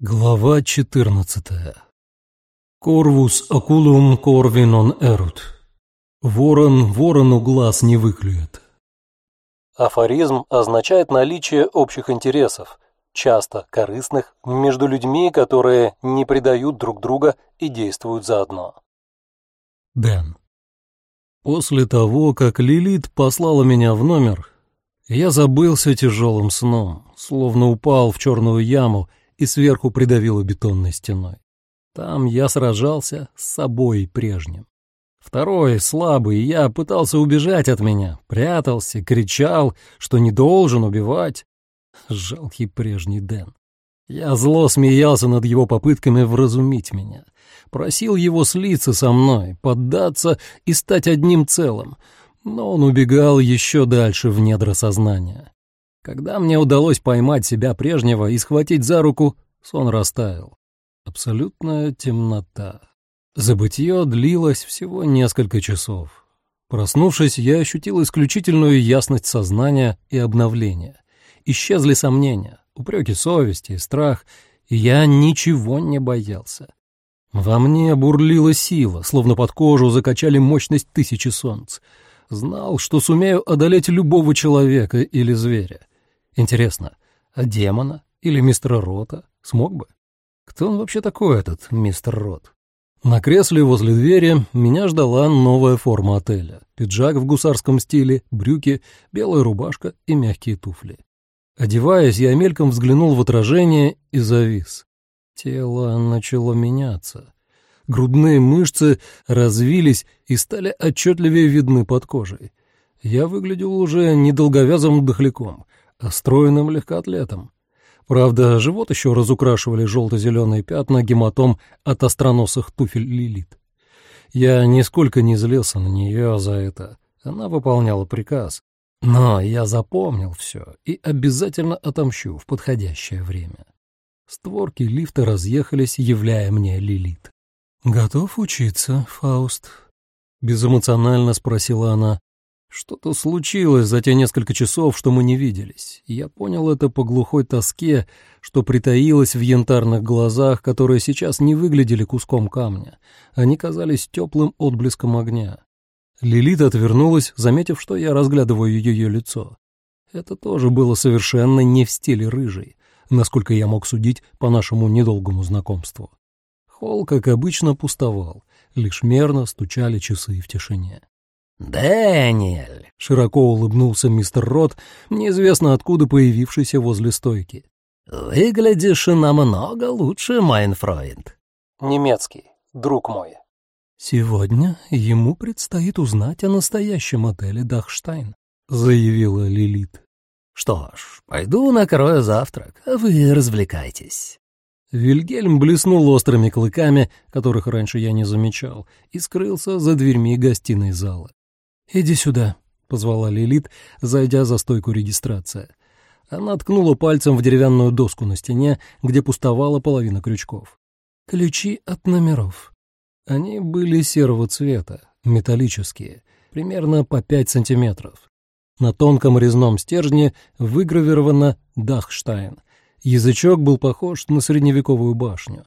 Глава 14. Корвус акулум корвинон эрут. Ворон ворону глаз не выклюет. Афоризм означает наличие общих интересов, часто корыстных, между людьми, которые не предают друг друга и действуют заодно. Дэн. После того, как Лилит послала меня в номер, я забылся тяжелым сном, словно упал в черную яму и сверху придавило бетонной стеной. Там я сражался с собой прежним. Второй, слабый, я пытался убежать от меня, прятался, кричал, что не должен убивать. Жалкий прежний Дэн. Я зло смеялся над его попытками вразумить меня. Просил его слиться со мной, поддаться и стать одним целым. Но он убегал еще дальше в недра сознания. Когда мне удалось поймать себя прежнего и схватить за руку, сон растаял. Абсолютная темнота. Забытье длилось всего несколько часов. Проснувшись, я ощутил исключительную ясность сознания и обновления. Исчезли сомнения, упреки совести и страх, и я ничего не боялся. Во мне бурлила сила, словно под кожу закачали мощность тысячи солнц. Знал, что сумею одолеть любого человека или зверя. Интересно, а демона или мистера Рота смог бы? Кто он вообще такой, этот мистер Рот? На кресле возле двери меня ждала новая форма отеля. Пиджак в гусарском стиле, брюки, белая рубашка и мягкие туфли. Одеваясь, я мельком взглянул в отражение и завис. Тело начало меняться. Грудные мышцы развились и стали отчетливее видны под кожей. Я выглядел уже не долговязым дохляком, стройным легкоатлетом. Правда, живот еще разукрашивали желто-зеленые пятна гематом от остроносых туфель Лилит. Я нисколько не злился на нее за это. Она выполняла приказ. Но я запомнил все и обязательно отомщу в подходящее время. Створки лифта разъехались, являя мне Лилит. «Готов учиться, Фауст?» — безэмоционально спросила она. Что-то случилось за те несколько часов, что мы не виделись. Я понял это по глухой тоске, что притаилось в янтарных глазах, которые сейчас не выглядели куском камня. Они казались теплым отблеском огня. Лилит отвернулась, заметив, что я разглядываю ее лицо. Это тоже было совершенно не в стиле рыжей, насколько я мог судить по нашему недолгому знакомству. Холл, как обычно, пустовал, лишь мерно стучали часы в тишине. «Дэниэль!» — широко улыбнулся мистер Рот, неизвестно откуда появившийся возле стойки. «Выглядишь намного лучше, mein Freund». Немецкий, друг мой. «Сегодня ему предстоит узнать о настоящем отеле «Дахштайн», — заявила Лилит. «Что ж, пойду накрою завтрак, а вы развлекайтесь». Вильгельм блеснул острыми клыками, которых раньше я не замечал, и скрылся за дверьми гостиной зала. «Иди сюда», — позвала Лилит, зайдя за стойку регистрации. Она ткнула пальцем в деревянную доску на стене, где пустовала половина крючков. «Ключи от номеров». Они были серого цвета, металлические, примерно по пять сантиметров. На тонком резном стержне выгравировано «Дахштайн». Язычок был похож на средневековую башню.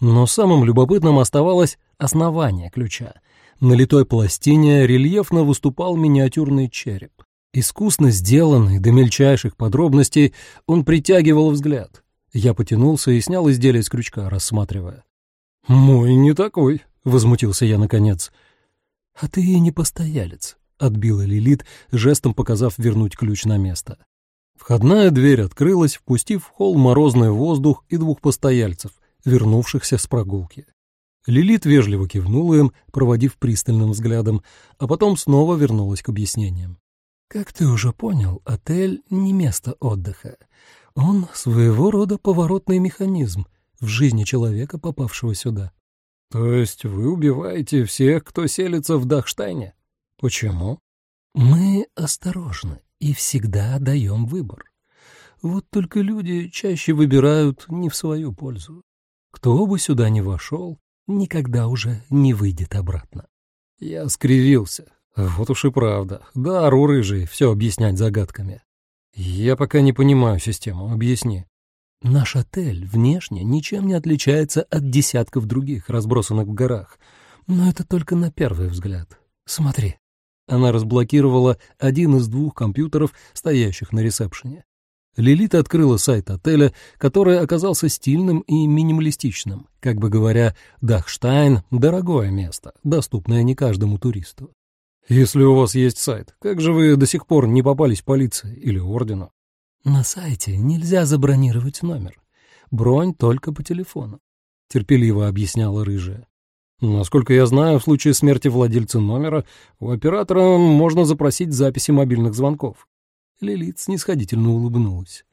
Но самым любопытным оставалось основание ключа — на литой пластине рельефно выступал миниатюрный череп. Искусно сделанный до мельчайших подробностей, он притягивал взгляд. Я потянулся и снял изделие с крючка, рассматривая. «Мой не такой», — возмутился я наконец. «А ты и не постоялец», — отбила Лилит, жестом показав вернуть ключ на место. Входная дверь открылась, впустив в холл морозный воздух и двух постояльцев, вернувшихся с прогулки. Лилит вежливо кивнула им, проводив пристальным взглядом, а потом снова вернулась к объяснениям. «Как ты уже понял, отель — не место отдыха. Он своего рода поворотный механизм в жизни человека, попавшего сюда». «То есть вы убиваете всех, кто селится в Дахштайне? Почему?» «Мы осторожны и всегда даем выбор. Вот только люди чаще выбирают не в свою пользу. Кто бы сюда ни вошел, никогда уже не выйдет обратно. Я скривился. Вот уж и правда. Да, у рыжий все объяснять загадками. Я пока не понимаю систему, объясни. Наш отель внешне ничем не отличается от десятков других, разбросанных в горах. Но это только на первый взгляд. Смотри. Она разблокировала один из двух компьютеров, стоящих на ресепшене. Лилит открыла сайт отеля, который оказался стильным и минималистичным. Как бы говоря, Дахштайн — дорогое место, доступное не каждому туристу. «Если у вас есть сайт, как же вы до сих пор не попались полиции или ордену?» «На сайте нельзя забронировать номер. Бронь только по телефону», — терпеливо объясняла рыжая. «Насколько я знаю, в случае смерти владельца номера у оператора можно запросить записи мобильных звонков». Лилит снисходительно улыбнулась.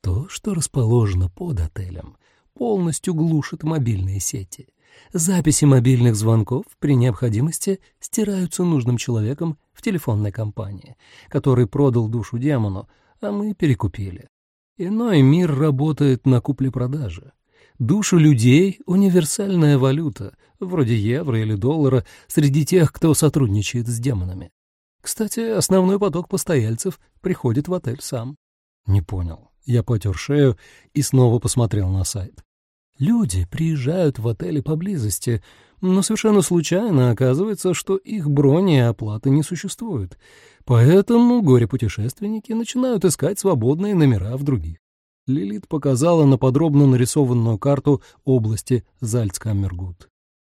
«То, что расположено под отелем, полностью глушит мобильные сети. Записи мобильных звонков при необходимости стираются нужным человеком в телефонной компании, который продал душу демону, а мы перекупили. Иной мир работает на купле-продаже. Души людей — универсальная валюта, вроде евро или доллара, среди тех, кто сотрудничает с демонами. Кстати, основной поток постояльцев приходит в отель сам. Не понял. Я потер шею и снова посмотрел на сайт. Люди приезжают в отели поблизости, но совершенно случайно оказывается, что их брони и оплаты не существует. Поэтому горе-путешественники начинают искать свободные номера в других. Лилит показала на подробно нарисованную карту области Зальцкаммергут.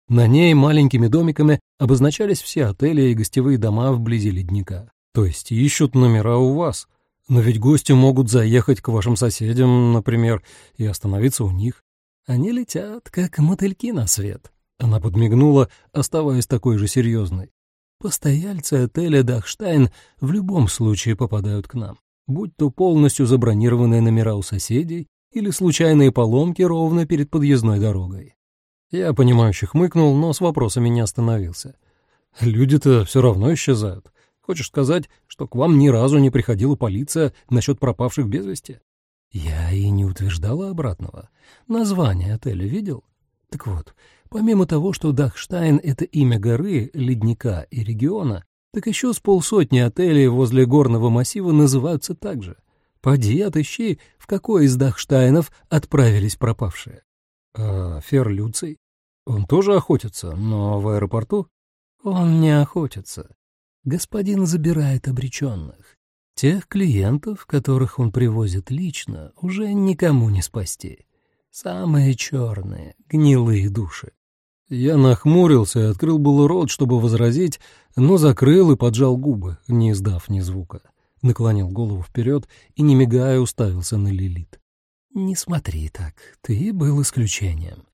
На ней маленькими домиками обозначались все отели и гостевые дома вблизи ледника. То есть ищут номера у вас. Но ведь гости могут заехать к вашим соседям, например, и остановиться у них. Они летят, как мотыльки на свет. Она подмигнула, оставаясь такой же серьезной. Постояльцы отеля «Дахштайн» в любом случае попадают к нам, будь то полностью забронированные номера у соседей или случайные поломки ровно перед подъездной дорогой. Я, понимающе хмыкнул, но с вопросами не остановился. Люди-то все равно исчезают. Хочешь сказать, что к вам ни разу не приходила полиция насчет пропавших без вести? Я и не утверждала обратного. Название отеля видел? Так вот, помимо того, что Дахштайн — это имя горы, ледника и региона, так еще с полсотни отелей возле горного массива называются так же. Поди отыщи, в какой из Дахштайнов отправились пропавшие. А Фер Люций? Он тоже охотится, но в аэропорту? Он не охотится. Господин забирает обреченных. Тех клиентов, которых он привозит лично, уже никому не спасти. Самые черные, гнилые души. Я нахмурился и открыл был рот, чтобы возразить, но закрыл и поджал губы, не издав ни звука. Наклонил голову вперед и, не мигая, уставился на Лилит. «Не смотри так, ты был исключением.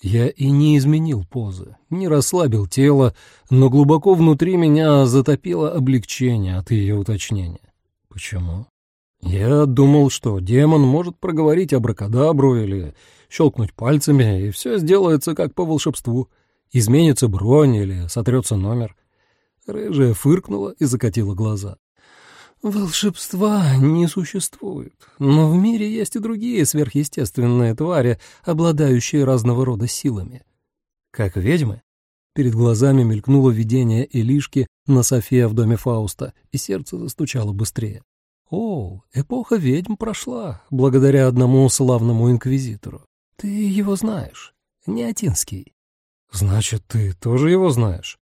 Я и не изменил позы, не расслабил тело, но глубоко внутри меня затопило облегчение от ее уточнения. Почему? Я думал, что демон может проговорить абракадабру или щелкнуть пальцами, и все сделается как по волшебству. Изменится бронь или сотрется номер. Рыжая фыркнула и закатила глаза. Волшебства не существует, но в мире есть и другие сверхъестественные твари, обладающие разного рода силами. Как ведьмы? Перед глазами мелькнуло видение Элишки на София в доме Фауста, и сердце застучало быстрее. О, эпоха ведьм прошла, благодаря одному славному инквизитору. Ты его знаешь, Неотинский. Значит, ты тоже его знаешь?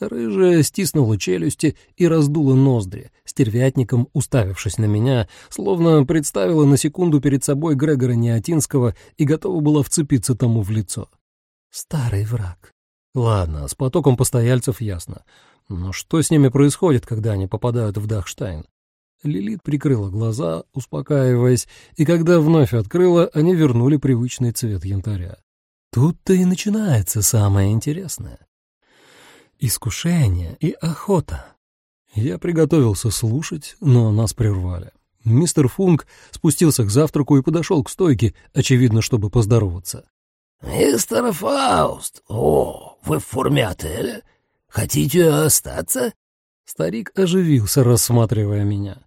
Рыжая стиснула челюсти и раздула ноздри, стервятником уставившись на меня, словно представила на секунду перед собой Грегора Неотинского и готова была вцепиться тому в лицо. Старый враг. Ладно, с потоком постояльцев ясно. Но что с ними происходит, когда они попадают в Дахштайн? Лилит прикрыла глаза, успокаиваясь, и когда вновь открыла, они вернули привычный цвет янтаря. Тут-то и начинается самое интересное. Искушение и охота. Я приготовился слушать, но нас прервали. Мистер Функ спустился к завтраку и подошел к стойке, очевидно, чтобы поздороваться. «Мистер Фауст! О, вы в форме отеля? Хотите остаться?» Старик оживился, рассматривая меня.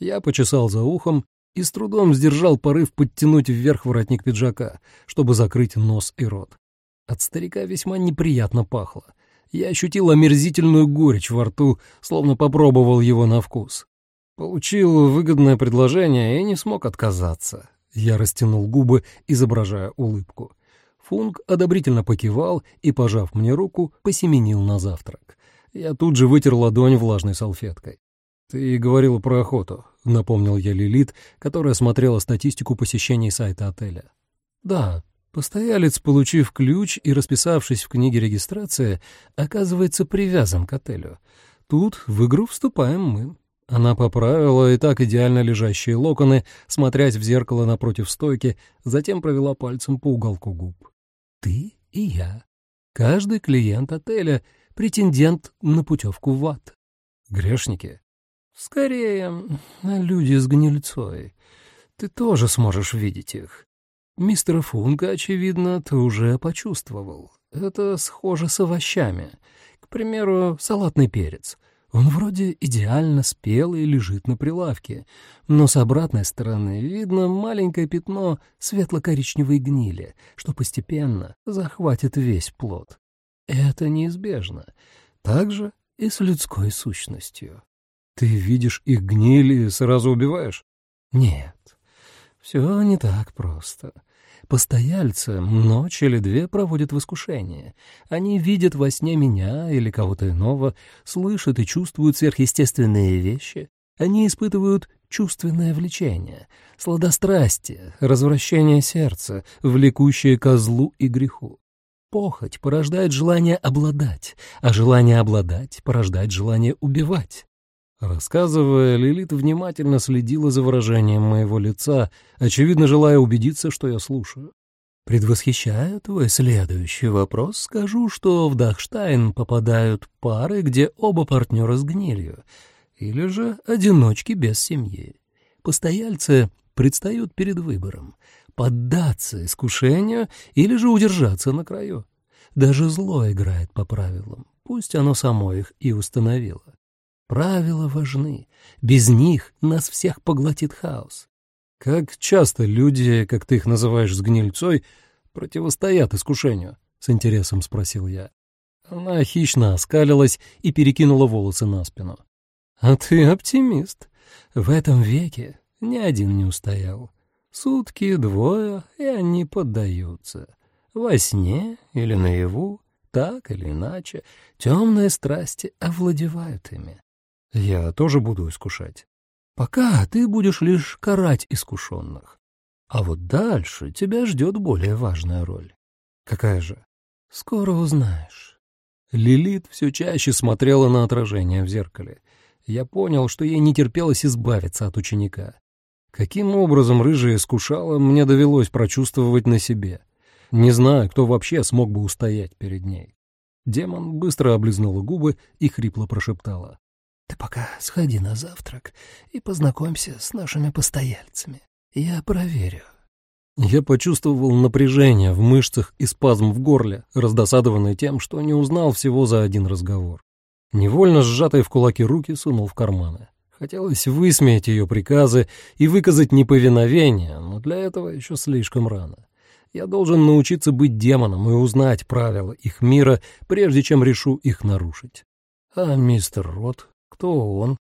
Я почесал за ухом и с трудом сдержал порыв подтянуть вверх воротник пиджака, чтобы закрыть нос и рот. От старика весьма неприятно пахло. Я ощутил омерзительную горечь во рту, словно попробовал его на вкус. Получил выгодное предложение и не смог отказаться. Я растянул губы, изображая улыбку. Функ одобрительно покивал и, пожав мне руку, посеменил на завтрак. Я тут же вытер ладонь влажной салфеткой. «Ты говорила про охоту», — напомнил я Лилит, которая смотрела статистику посещений сайта отеля. «Да, постоялец, получив ключ и расписавшись в книге регистрации, оказывается привязан к отелю. Тут в игру вступаем мы». Она поправила и так идеально лежащие локоны, смотрясь в зеркало напротив стойки, затем провела пальцем по уголку губ. «Ты и я. Каждый клиент отеля — претендент на путевку в ад. Грешники?» «Скорее, люди с гнильцой. Ты тоже сможешь видеть их. Мистера Функа, очевидно, ты уже почувствовал. Это схоже с овощами. К примеру, салатный перец. Он вроде идеально спелый лежит на прилавке, но с обратной стороны видно маленькое пятно светло-коричневой гнили, что постепенно захватит весь плод. Это неизбежно. Так же и с людской сущностью. Ты видишь их гниль и сразу убиваешь? Нет, все не так просто. Постояльцы ночь или две проводят в искушении. Они видят во сне меня или кого-то иного, слышат и чувствуют сверхъестественные вещи. Они испытывают чувственное влечение, сладострастие, развращение сердца, влекущее козлу и греху. Похоть порождает желание обладать, а желание обладать порождает желание убивать. Рассказывая, Лилит внимательно следила за выражением моего лица, очевидно желая убедиться, что я слушаю. Предвосхищая твой следующий вопрос, скажу, что в Дахштайн попадают пары, где оба партнера с гнилью, или же одиночки без семьи. Постояльцы предстают перед выбором — поддаться искушению или же удержаться на краю. Даже зло играет по правилам, пусть оно само их и установило. Правила важны. Без них нас всех поглотит хаос. Как часто люди, как ты их называешь с гнильцой, противостоят искушению? С интересом спросил я. Она хищно оскалилась и перекинула волосы на спину. А ты оптимист. В этом веке ни один не устоял. Сутки, двое, и они поддаются. Во сне или наяву, так или иначе, темные страсти овладевают ими. Я тоже буду искушать. Пока ты будешь лишь карать искушенных. А вот дальше тебя ждет более важная роль. Какая же? Скоро узнаешь. Лилит все чаще смотрела на отражение в зеркале. Я понял, что ей не терпелось избавиться от ученика. Каким образом рыжая искушала, мне довелось прочувствовать на себе. Не знаю, кто вообще смог бы устоять перед ней. Демон быстро облизнула губы и хрипло прошептала. Ты пока сходи на завтрак и познакомься с нашими постояльцами. Я проверю». Я почувствовал напряжение в мышцах и спазм в горле, раздосадованный тем, что не узнал всего за один разговор. Невольно сжатые в кулаки руки сунул в карманы. Хотелось высмеять ее приказы и выказать неповиновение, но для этого еще слишком рано. Я должен научиться быть демоном и узнать правила их мира, прежде чем решу их нарушить. А мистер Рот кто он?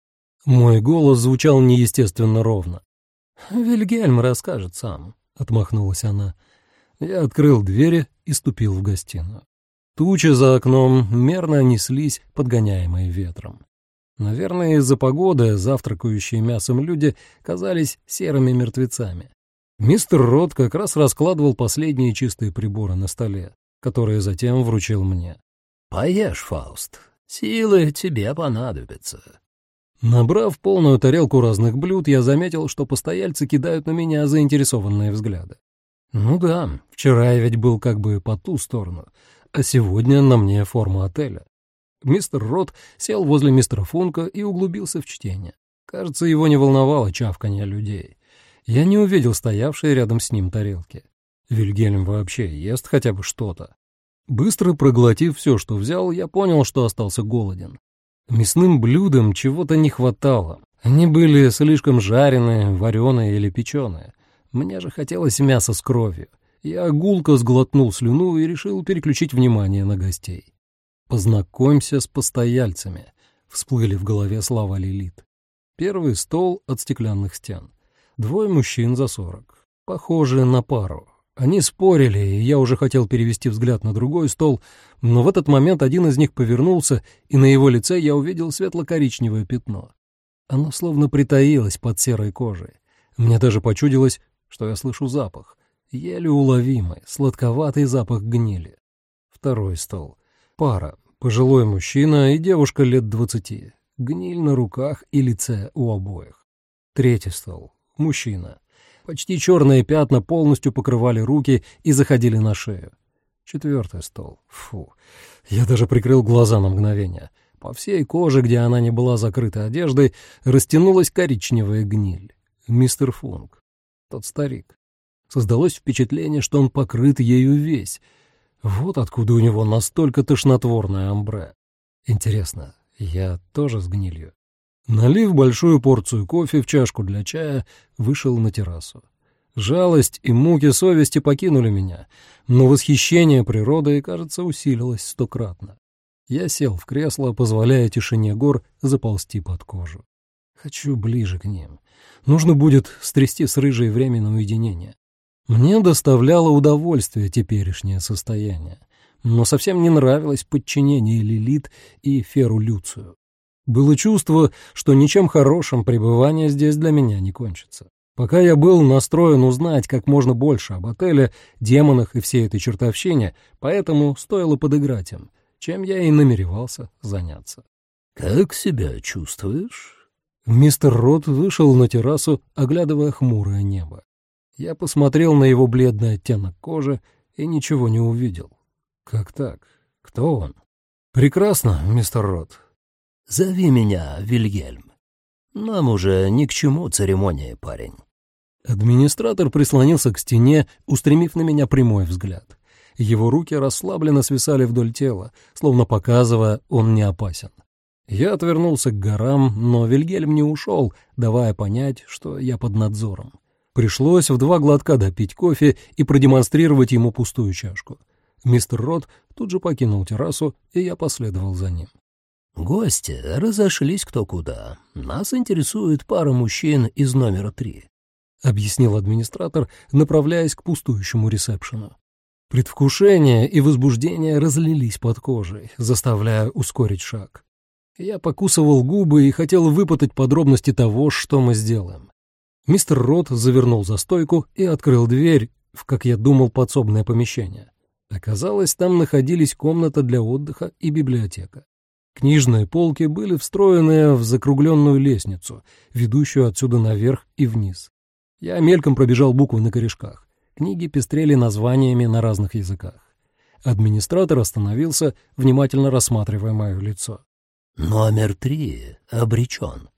Мой голос звучал неестественно ровно. «Вильгельм расскажет сам», — отмахнулась она. Я открыл двери и ступил в гостиную. Тучи за окном мерно неслись, подгоняемые ветром. Наверное, из-за погоды завтракающие мясом люди казались серыми мертвецами. Мистер Рот как раз раскладывал последние чистые приборы на столе, которые затем вручил мне. «Поешь, Фауст, Силы тебе понадобятся». Набрав полную тарелку разных блюд, я заметил, что постояльцы кидают на меня заинтересованные взгляды. Ну да, вчера я ведь был как бы по ту сторону, а сегодня на мне форма отеля. Мистер Рот сел возле мистера Функа и углубился в чтение. Кажется, его не волновало чавканье людей. Я не увидел стоявшие рядом с ним тарелки. Вильгельм вообще ест хотя бы что-то. Быстро проглотив все, что взял, я понял, что остался голоден. Мясным блюдам чего-то не хватало. Они были слишком жареные, вареные или печеные. Мне же хотелось мяса с кровью. Я гулко сглотнул слюну и решил переключить внимание на гостей. «Познакомься с постояльцами», — всплыли в голове слова Лилит. Первый стол от стеклянных стен. Двое мужчин за сорок. похожие на пару. Они спорили, и я уже хотел перевести взгляд на другой стол, но в этот момент один из них повернулся, и на его лице я увидел светло-коричневое пятно. Оно словно притаилось под серой кожей. Мне даже почудилось, что я слышу запах. Еле уловимый, сладковатый запах гнили. Второй стол. Пара. Пожилой мужчина и девушка лет двадцати. Гниль на руках и лице у обоих. Третий стол. Мужчина. Почти черные пятна полностью покрывали руки и заходили на шею. Четвертый стол. Фу. Я даже прикрыл глаза на мгновение. По всей коже, где она не была закрыта одеждой, растянулась коричневая гниль. Мистер Функ. Тот старик. Создалось впечатление, что он покрыт ею весь. Вот откуда у него настолько тошнотворное амбре. Интересно, я тоже с гнилью? Налив большую порцию кофе в чашку для чая, вышел на террасу. Жалость и муки совести покинули меня, но восхищение природой, кажется, усилилось стократно. Я сел в кресло, позволяя тишине гор заползти под кожу. Хочу ближе к ним. Нужно будет стрясти с рыжей время на уединение. Мне доставляло удовольствие теперешнее состояние, но совсем не нравилось подчинение Лилит и Феру Люцию. Было чувство, что ничем хорошим пребывание здесь для меня не кончится. Пока я был настроен узнать как можно больше об отеле, демонах и всей этой чертовщине, поэтому стоило подыграть им, чем я и намеревался заняться. «Как себя чувствуешь?» Мистер Рот вышел на террасу, оглядывая хмурое небо. Я посмотрел на его бледный оттенок кожи и ничего не увидел. Как так? Кто он? Прекрасно, мистер Рот. «Зови меня Вильгельм. Нам уже ни к чему церемонии, парень». Администратор прислонился к стене, устремив на меня прямой взгляд. Его руки расслабленно свисали вдоль тела, словно показывая, он не опасен. Я отвернулся к горам, но Вильгельм не ушел, давая понять, что я под надзором. Пришлось в два глотка допить кофе и продемонстрировать ему пустую чашку. Мистер Рот тут же покинул террасу, и я последовал за ним. Гости разошлись кто куда. Нас интересует пара мужчин из номера три», — объяснил администратор, направляясь к пустующему ресепшену. Предвкушение и возбуждение разлились под кожей, заставляя ускорить шаг. Я покусывал губы и хотел выпытать подробности того, что мы сделаем. Мистер Рот завернул за стойку и открыл дверь в, как я думал, подсобное помещение. Оказалось, там находились комната для отдыха и библиотека. Книжные полки были встроены в закругленную лестницу, ведущую отсюда наверх и вниз. Я мельком пробежал буквы на корешках. Книги пестрели названиями на разных языках. Администратор остановился, внимательно рассматривая мое лицо. «Номер три обречен.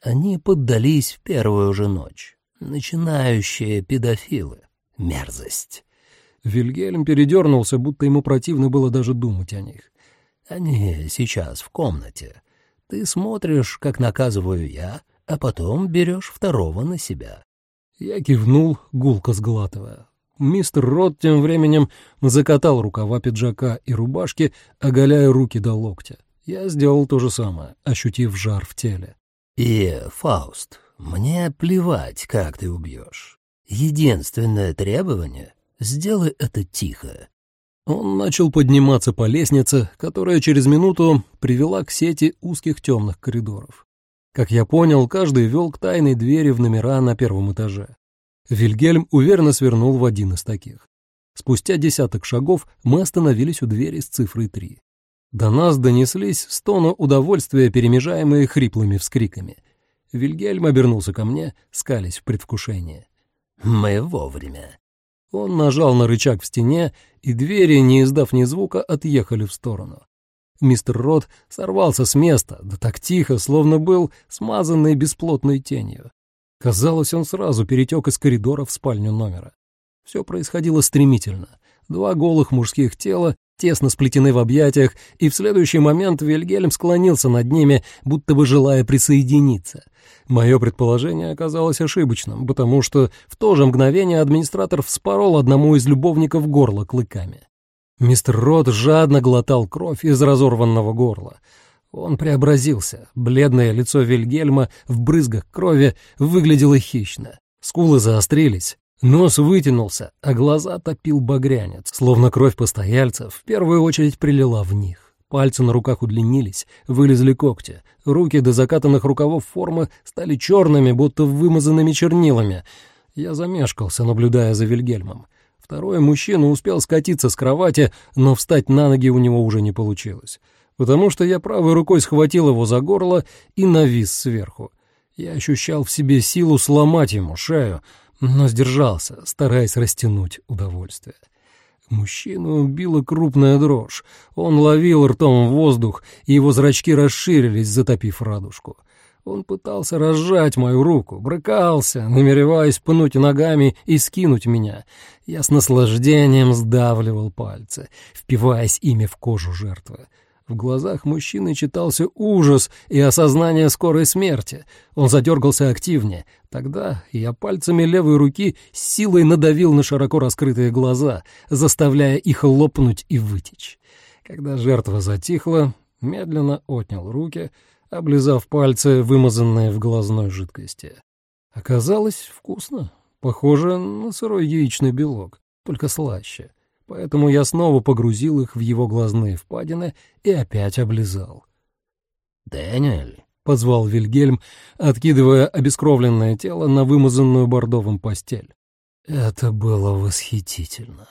Они поддались в первую же ночь. Начинающие педофилы. Мерзость». Вильгельм передернулся, будто ему противно было даже думать о них. Они сейчас в комнате. Ты смотришь, как наказываю я, а потом берешь второго на себя». Я кивнул, гулко сглатывая. Мистер Рот тем временем закатал рукава пиджака и рубашки, оголяя руки до локтя. Я сделал то же самое, ощутив жар в теле. «И, Фауст, мне плевать, как ты убьешь. Единственное требование — сделай это тихо. Он начал подниматься по лестнице, которая через минуту привела к сети узких темных коридоров. Как я понял, каждый вел к тайной двери в номера на первом этаже. Вильгельм уверенно свернул в один из таких. Спустя десяток шагов мы остановились у двери с цифрой 3. До нас донеслись стоны удовольствия, перемежаемые хриплыми вскриками. Вильгельм обернулся ко мне, скались в предвкушении. «Мы вовремя. Он нажал на рычаг в стене, и двери, не издав ни звука, отъехали в сторону. Мистер Рот сорвался с места, да так тихо, словно был смазанный бесплотной тенью. Казалось, он сразу перетек из коридора в спальню номера. Все происходило стремительно. Два голых мужских тела тесно сплетены в объятиях, и в следующий момент Вильгельм склонился над ними, будто бы желая присоединиться. Мое предположение оказалось ошибочным, потому что в то же мгновение администратор вспорол одному из любовников горло клыками. Мистер Рот жадно глотал кровь из разорванного горла. Он преобразился. Бледное лицо Вильгельма в брызгах крови выглядело хищно. Скулы заострились, Нос вытянулся, а глаза топил багрянец, словно кровь постояльцев в первую очередь прилила в них. Пальцы на руках удлинились, вылезли когти. Руки до закатанных рукавов формы стали черными, будто вымазанными чернилами. Я замешкался, наблюдая за Вильгельмом. Второй мужчина успел скатиться с кровати, но встать на ноги у него уже не получилось, потому что я правой рукой схватил его за горло и навис сверху. Я ощущал в себе силу сломать ему шею, но сдержался, стараясь растянуть удовольствие. Мужчину убила крупная дрожь. Он ловил ртом воздух, и его зрачки расширились, затопив радужку. Он пытался разжать мою руку, брыкался, намереваясь пнуть ногами и скинуть меня. Я с наслаждением сдавливал пальцы, впиваясь ими в кожу жертвы. В глазах мужчины читался ужас и осознание скорой смерти. Он задергался активнее. Тогда я пальцами левой руки силой надавил на широко раскрытые глаза, заставляя их лопнуть и вытечь. Когда жертва затихла, медленно отнял руки, облизав пальцы, вымазанные в глазной жидкости. Оказалось вкусно, похоже на сырой яичный белок, только слаще поэтому я снова погрузил их в его глазные впадины и опять облизал. «Дэниэль», — позвал Вильгельм, откидывая обескровленное тело на вымазанную бордовым постель. Это было восхитительно.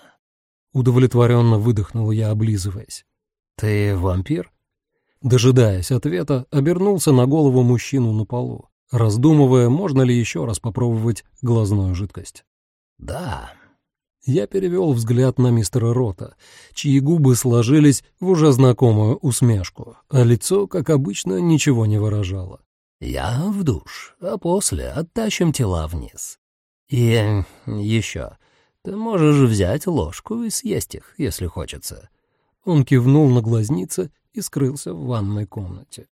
Удовлетворенно выдохнул я, облизываясь. «Ты вампир?» Дожидаясь ответа, обернулся на голову мужчину на полу, раздумывая, можно ли еще раз попробовать глазную жидкость. «Да», я перевел взгляд на мистера Рота, чьи губы сложились в уже знакомую усмешку, а лицо, как обычно, ничего не выражало. «Я в душ, а после оттащим тела вниз. И еще, ты можешь взять ложку и съесть их, если хочется». Он кивнул на глазницы и скрылся в ванной комнате.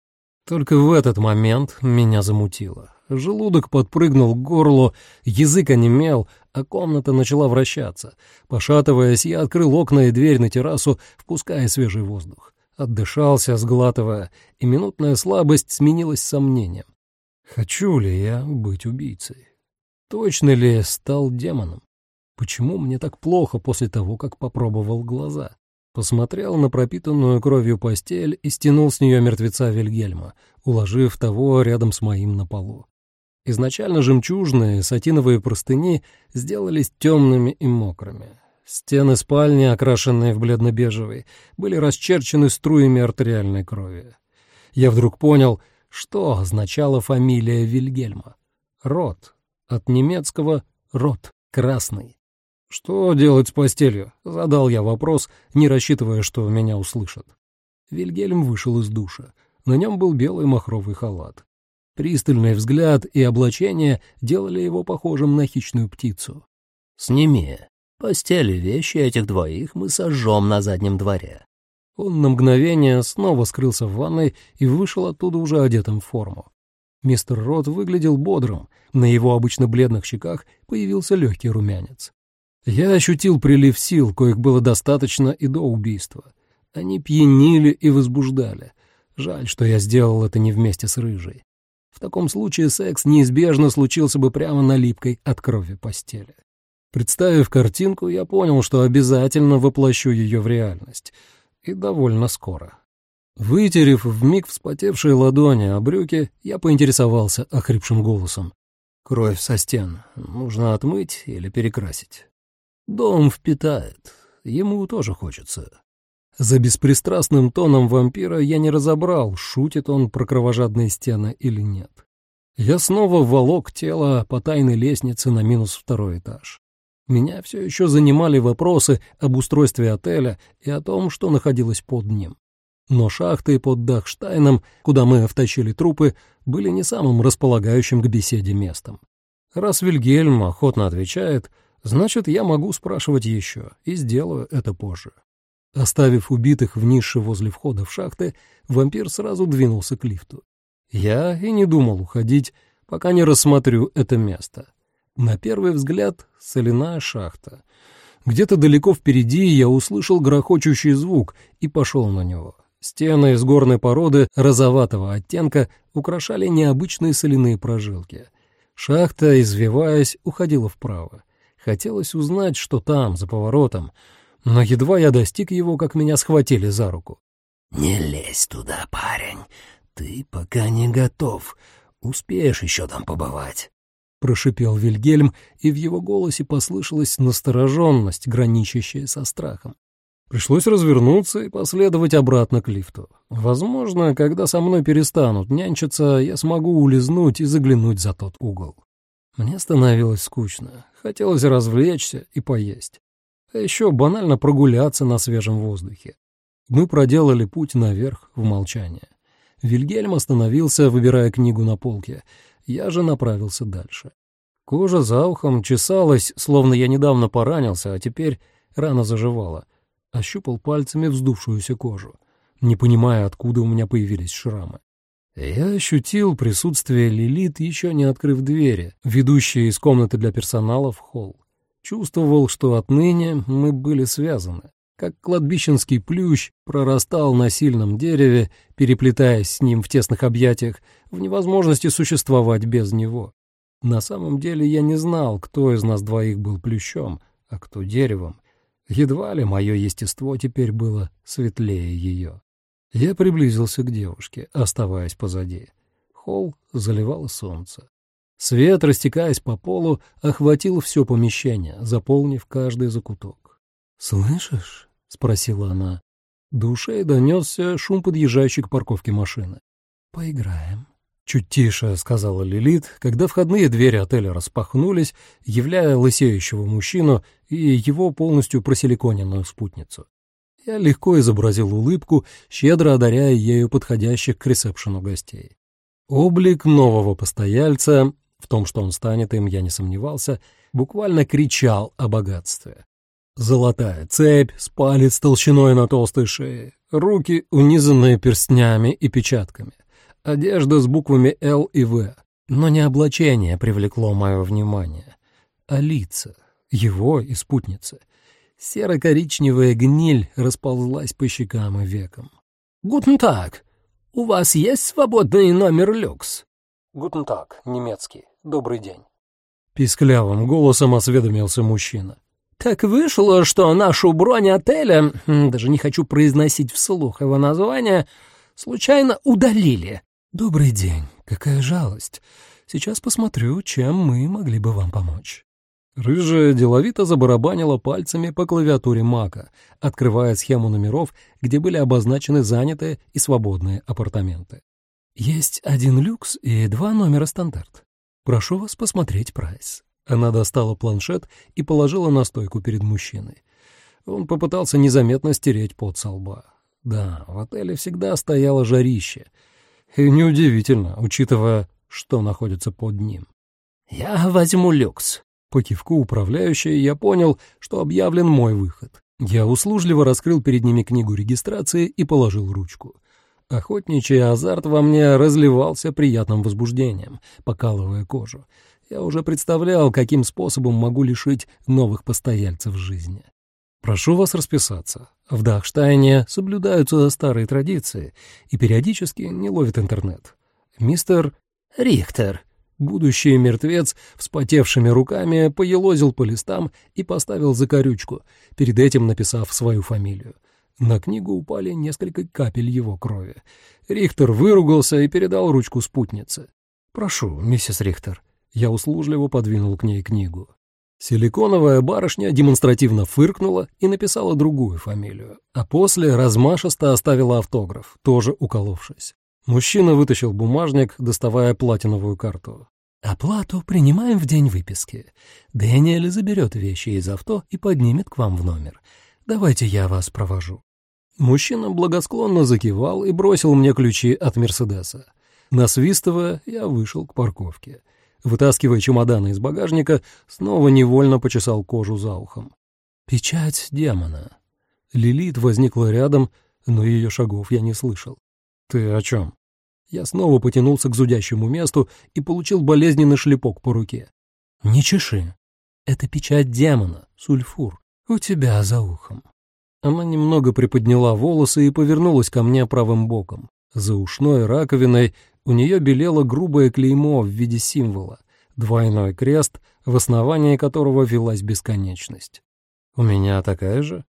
Только в этот момент меня замутило. Желудок подпрыгнул к горлу, язык онемел, а комната начала вращаться. Пошатываясь, я открыл окна и дверь на террасу, впуская свежий воздух. Отдышался, сглатывая, и минутная слабость сменилась сомнением. Хочу ли я быть убийцей? Точно ли стал демоном? Почему мне так плохо после того, как попробовал глаза? Посмотрел на пропитанную кровью постель и стянул с нее мертвеца Вильгельма, уложив того рядом с моим на полу. Изначально жемчужные сатиновые простыни сделались темными и мокрыми. Стены спальни, окрашенные в бледно-бежевый, были расчерчены струями артериальной крови. Я вдруг понял, что означала фамилия Вильгельма. Рот. От немецкого «рот», красный. «Что делать с постелью?» — задал я вопрос, не рассчитывая, что меня услышат. Вильгельм вышел из душа. На нем был белый махровый халат. Пристальный взгляд и облачение делали его похожим на хищную птицу. «Сними. Постели вещи этих двоих мы сожжем на заднем дворе». Он на мгновение снова скрылся в ванной и вышел оттуда уже одетым в форму. Мистер Рот выглядел бодрым, на его обычно бледных щеках появился легкий румянец. Я ощутил прилив сил, коих было достаточно и до убийства. Они пьянили и возбуждали. Жаль, что я сделал это не вместе с Рыжей. В таком случае секс неизбежно случился бы прямо на липкой от крови постели. Представив картинку, я понял, что обязательно воплощу ее в реальность. И довольно скоро. Вытерев вмиг вспотевшие ладони о брюки, я поинтересовался охрипшим голосом. «Кровь со стен. Нужно отмыть или перекрасить?» Дом впитает. Ему тоже хочется. За беспристрастным тоном вампира я не разобрал, шутит он про кровожадные стены или нет. Я снова волок тело по тайной лестнице на минус второй этаж. Меня все еще занимали вопросы об устройстве отеля и о том, что находилось под ним. Но шахты под Дахштайном, куда мы втащили трупы, были не самым располагающим к беседе местом. Раз Вильгельм охотно отвечает — Значит, я могу спрашивать еще, и сделаю это позже. Оставив убитых в нише возле входа в шахты, вампир сразу двинулся к лифту. Я и не думал уходить, пока не рассмотрю это место. На первый взгляд — соляная шахта. Где-то далеко впереди я услышал грохочущий звук и пошел на него. Стены из горной породы розоватого оттенка украшали необычные соляные прожилки. Шахта, извиваясь, уходила вправо. Хотелось узнать, что там, за поворотом, но едва я достиг его, как меня схватили за руку. «Не лезь туда, парень. Ты пока не готов. Успеешь еще там побывать». — прошипел Вильгельм, и в его голосе послышалась настороженность, граничащая со страхом. Пришлось развернуться и последовать обратно к лифту. Возможно, когда со мной перестанут нянчиться, я смогу улизнуть и заглянуть за тот угол. Мне становилось скучно, хотелось развлечься и поесть. А еще банально прогуляться на свежем воздухе. Мы проделали путь наверх в молчание. Вильгельм остановился, выбирая книгу на полке. Я же направился дальше. Кожа за ухом чесалась, словно я недавно поранился, а теперь рана заживала. Ощупал пальцами вздувшуюся кожу, не понимая, откуда у меня появились шрамы. Я ощутил присутствие Лилит, еще не открыв двери, ведущие из комнаты для персонала в холл. Чувствовал, что отныне мы были связаны. Как кладбищенский плющ прорастал на сильном дереве, переплетаясь с ним в тесных объятиях, в невозможности существовать без него. На самом деле я не знал, кто из нас двоих был плющом, а кто деревом. Едва ли мое естество теперь было светлее ее. Я приблизился к девушке, оставаясь позади. Холл заливало солнце. Свет, растекаясь по полу, охватил все помещение, заполнив каждый закуток. «Слышишь?» — спросила она. До ушей донесся шум подъезжающей к парковке машины. «Поиграем». Чуть тише, — сказала Лилит, когда входные двери отеля распахнулись, являя лысеющего мужчину и его полностью просиликоненную спутницу. Я легко изобразил улыбку, щедро одаряя ею подходящих к ресепшену гостей. Облик нового постояльца, в том, что он станет им, я не сомневался, буквально кричал о богатстве. Золотая цепь с палец толщиной на толстой шее, руки, унизанные перстнями и печатками — Одежда с буквами «Л» и «В». Но не облачение привлекло мое внимание, а лица, его и спутницы. Серо-коричневая гниль расползлась по щекам и векам. «Гутен так. У вас есть свободный номер люкс?» «Гутен так. Немецкий. Добрый день». Писклявым голосом осведомился мужчина. «Так вышло, что нашу бронь отеля, даже не хочу произносить вслух его название, случайно удалили. «Добрый день. Какая жалость. Сейчас посмотрю, чем мы могли бы вам помочь». Рыжая деловито забарабанила пальцами по клавиатуре Мака, открывая схему номеров, где были обозначены занятые и свободные апартаменты. «Есть один люкс и два номера стандарт. Прошу вас посмотреть прайс». Она достала планшет и положила на стойку перед мужчиной. Он попытался незаметно стереть пот со лба. Да, в отеле всегда стояло жарище — и неудивительно, учитывая, что находится под ним. «Я возьму люкс». По кивку управляющей я понял, что объявлен мой выход. Я услужливо раскрыл перед ними книгу регистрации и положил ручку. Охотничий азарт во мне разливался приятным возбуждением, покалывая кожу. Я уже представлял, каким способом могу лишить новых постояльцев жизни. Прошу вас расписаться. В Дахштайне соблюдаются старые традиции и периодически не ловит интернет. Мистер Рихтер, будущий мертвец, вспотевшими руками поелозил по листам и поставил закорючку, перед этим написав свою фамилию. На книгу упали несколько капель его крови. Рихтер выругался и передал ручку спутнице. «Прошу, миссис Рихтер». Я услужливо подвинул к ней книгу. Силиконовая барышня демонстративно фыркнула и написала другую фамилию, а после размашисто оставила автограф, тоже уколовшись. Мужчина вытащил бумажник, доставая платиновую карту. «Оплату принимаем в день выписки. Дэниэль заберет вещи из авто и поднимет к вам в номер. Давайте я вас провожу». Мужчина благосклонно закивал и бросил мне ключи от «Мерседеса». Насвистывая, я вышел к парковке. Вытаскивая чемоданы из багажника, снова невольно почесал кожу за ухом. Печать демона. Лилит возникла рядом, но ее шагов я не слышал. «Ты о чем?» Я снова потянулся к зудящему месту и получил болезненный шлепок по руке. «Не чеши. Это печать демона, сульфур. У тебя за ухом». Она немного приподняла волосы и повернулась ко мне правым боком. За ушной раковиной у нее белело грубое клеймо в виде символа, двойной крест, в основании которого велась бесконечность. «У меня такая же?»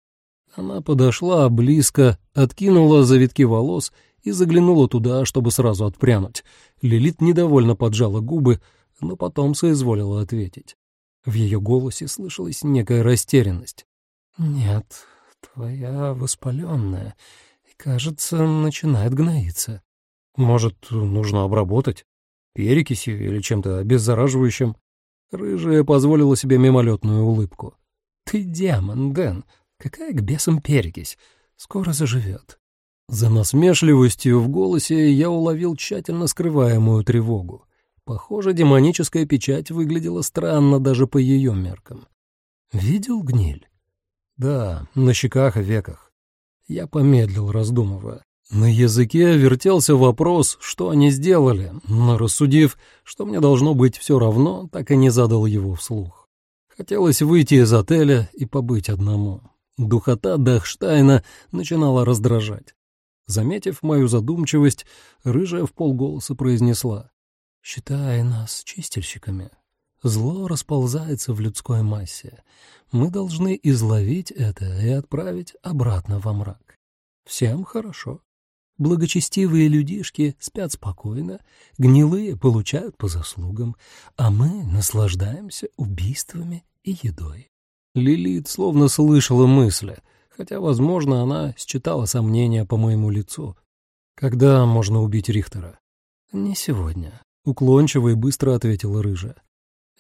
Она подошла близко, откинула завитки волос и заглянула туда, чтобы сразу отпрянуть. Лилит недовольно поджала губы, но потом соизволила ответить. В ее голосе слышалась некая растерянность. «Нет, твоя воспаленная, и, кажется, начинает гноиться. Может, нужно обработать? Перекисью или чем-то обеззараживающим?» Рыжая позволила себе мимолетную улыбку. «Ты демон, Дэн. Какая к бесам перекись? Скоро заживет». За насмешливостью в голосе я уловил тщательно скрываемую тревогу. Похоже, демоническая печать выглядела странно даже по ее меркам. «Видел гниль?» «Да, на щеках и веках». Я помедлил, раздумывая. На языке вертелся вопрос, что они сделали, но, рассудив, что мне должно быть все равно, так и не задал его вслух. Хотелось выйти из отеля и побыть одному. Духота Дахштайна начинала раздражать. Заметив мою задумчивость, рыжая в полголоса произнесла. «Считай нас чистильщиками. Зло расползается в людской массе. Мы должны изловить это и отправить обратно во мрак. Всем хорошо. Благочестивые людишки спят спокойно, гнилые получают по заслугам, а мы наслаждаемся убийствами и едой». Лилит словно слышала мысли — хотя, возможно, она считала сомнения по моему лицу. «Когда можно убить Рихтера?» «Не сегодня», — уклончиво и быстро ответила Рыжая.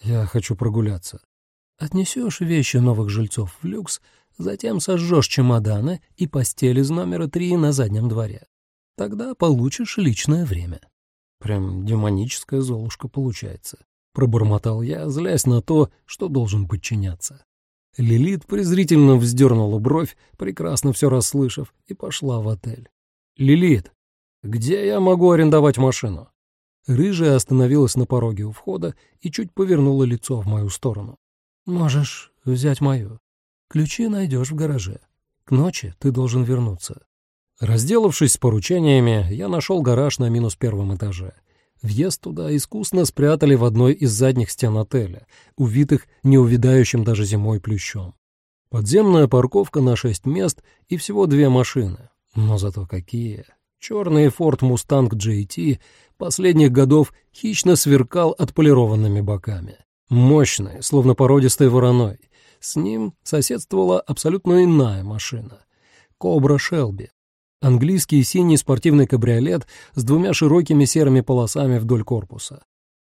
«Я хочу прогуляться». «Отнесешь вещи новых жильцов в люкс, затем сожжешь чемоданы и постель из номера три на заднем дворе. Тогда получишь личное время». Прям демоническая золушка получается. Пробормотал я, злясь на то, что должен подчиняться. Лилит презрительно вздернула бровь, прекрасно все расслышав, и пошла в отель. «Лилит, где я могу арендовать машину?» Рыжая остановилась на пороге у входа и чуть повернула лицо в мою сторону. «Можешь взять мою. Ключи найдешь в гараже. К ночи ты должен вернуться». Разделавшись с поручениями, я нашел гараж на минус первом этаже — Въезд туда искусно спрятали в одной из задних стен отеля, увитых неувидающим даже зимой плющом. Подземная парковка на шесть мест и всего две машины. Но зато какие! Черный Ford Mustang GT последних годов хищно сверкал отполированными боками. Мощный, словно породистой вороной. С ним соседствовала абсолютно иная машина. Кобра Шелби, Английский синий спортивный кабриолет с двумя широкими серыми полосами вдоль корпуса.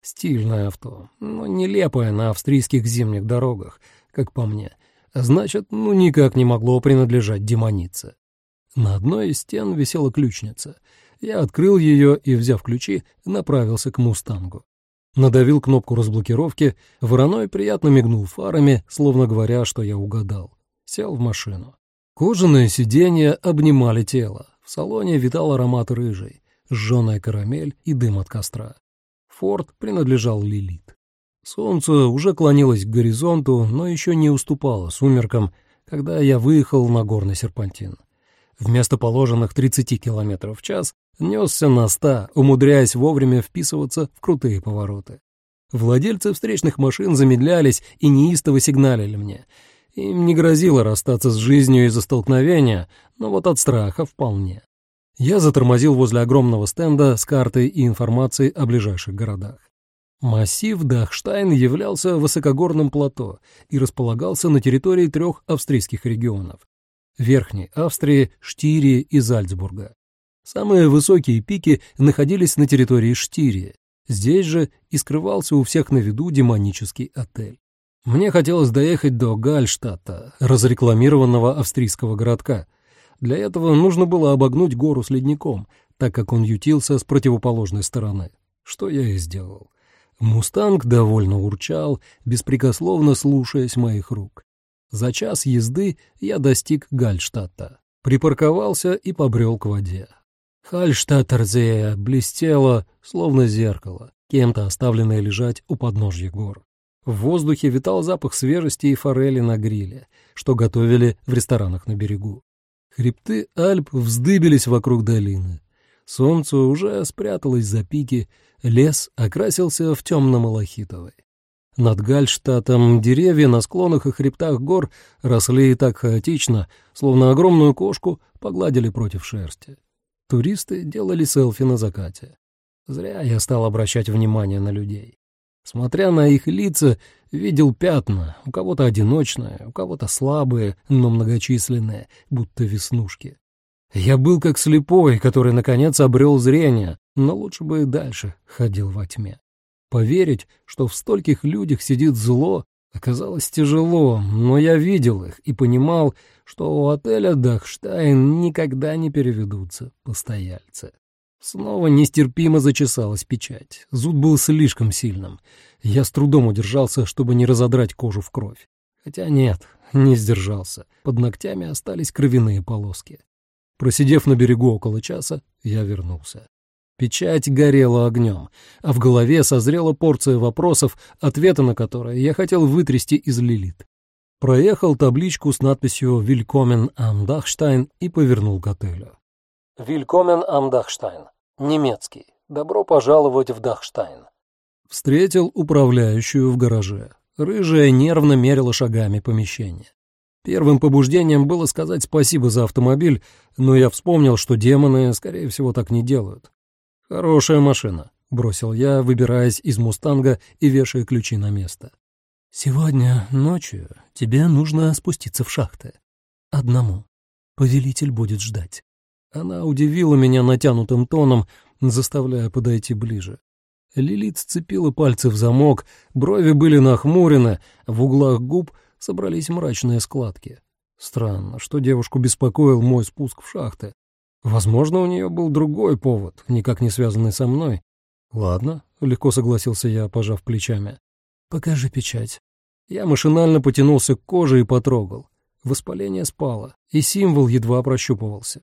Стильное авто, но нелепое на австрийских зимних дорогах, как по мне. Значит, ну никак не могло принадлежать демонице. На одной из стен висела ключница. Я открыл ее и, взяв ключи, направился к «Мустангу». Надавил кнопку разблокировки, вороной приятно мигнул фарами, словно говоря, что я угадал. Сел в машину. Кожаные сиденья обнимали тело. В салоне витал аромат рыжей, жженая карамель и дым от костра. Форд принадлежал Лилит. Солнце уже клонилось к горизонту, но еще не уступало сумеркам, когда я выехал на горный серпантин. Вместо положенных 30 км в час несся на 100, умудряясь вовремя вписываться в крутые повороты. Владельцы встречных машин замедлялись и неистово сигналили мне — им не грозило расстаться с жизнью из-за столкновения, но вот от страха вполне. Я затормозил возле огромного стенда с картой и информацией о ближайших городах. Массив Дахштайн являлся высокогорным плато и располагался на территории трех австрийских регионов — Верхней Австрии, Штирии и Зальцбурга. Самые высокие пики находились на территории Штирии. Здесь же и скрывался у всех на виду демонический отель. Мне хотелось доехать до Гальштадта, разрекламированного австрийского городка. Для этого нужно было обогнуть гору с ледником, так как он ютился с противоположной стороны. Что я и сделал. Мустанг довольно урчал, беспрекословно слушаясь моих рук. За час езды я достиг Гальштадта, припарковался и побрел к воде. Хальштадтерзея блестела, словно зеркало, кем-то оставленное лежать у подножья гор. В воздухе витал запах свежести и форели на гриле, что готовили в ресторанах на берегу. Хребты Альп вздыбились вокруг долины. Солнце уже спряталось за пики, лес окрасился в темно-малахитовый. Над Гальштатом деревья на склонах и хребтах гор росли так хаотично, словно огромную кошку погладили против шерсти. Туристы делали селфи на закате. Зря я стал обращать внимание на людей. Смотря на их лица, видел пятна, у кого-то одиночные, у кого-то слабые, но многочисленные, будто веснушки. Я был как слепой, который, наконец, обрел зрение, но лучше бы и дальше ходил во тьме. Поверить, что в стольких людях сидит зло, оказалось тяжело, но я видел их и понимал, что у отеля «Дахштайн» никогда не переведутся постояльцы. Снова нестерпимо зачесалась печать. Зуд был слишком сильным. Я с трудом удержался, чтобы не разодрать кожу в кровь. Хотя нет, не сдержался. Под ногтями остались кровяные полоски. Просидев на берегу около часа, я вернулся. Печать горела огнем, а в голове созрела порция вопросов, ответы на которые я хотел вытрясти из Лилит. Проехал табличку с надписью «Вилькомен Амдахштайн» и повернул к отелю. «Вилькомен Амдахштайн». Немецкий. «Добро пожаловать в Дахштайн». Встретил управляющую в гараже. Рыжая нервно мерила шагами помещение. Первым побуждением было сказать спасибо за автомобиль, но я вспомнил, что демоны, скорее всего, так не делают. «Хорошая машина», — бросил я, выбираясь из «Мустанга» и вешая ключи на место. «Сегодня ночью тебе нужно спуститься в шахты. Одному. Повелитель будет ждать». Она удивила меня натянутым тоном, заставляя подойти ближе. Лилит сцепила пальцы в замок, брови были нахмурены, в углах губ — собрались мрачные складки. Странно, что девушку беспокоил мой спуск в шахты. Возможно, у нее был другой повод, никак не связанный со мной. Ладно, легко согласился я, пожав плечами. Покажи печать. Я машинально потянулся к коже и потрогал. Воспаление спало, и символ едва прощупывался.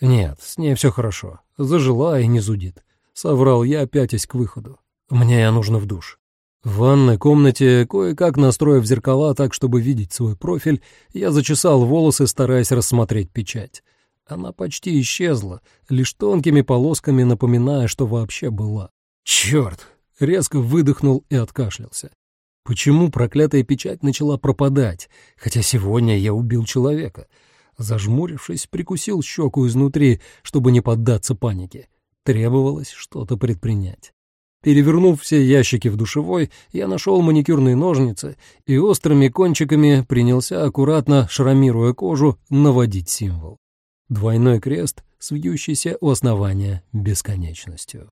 Нет, с ней все хорошо. Зажила и не зудит. Соврал я, пятясь к выходу. Мне нужно в душ. В ванной комнате, кое-как настроив зеркала так, чтобы видеть свой профиль, я зачесал волосы, стараясь рассмотреть печать. Она почти исчезла, лишь тонкими полосками напоминая, что вообще была. Черт! Резко выдохнул и откашлялся. Почему проклятая печать начала пропадать, хотя сегодня я убил человека? Зажмурившись, прикусил щеку изнутри, чтобы не поддаться панике. Требовалось что-то предпринять. Перевернув все ящики в душевой, я нашел маникюрные ножницы и острыми кончиками принялся, аккуратно шрамируя кожу, наводить символ. Двойной крест с вьющейся у основания бесконечностью.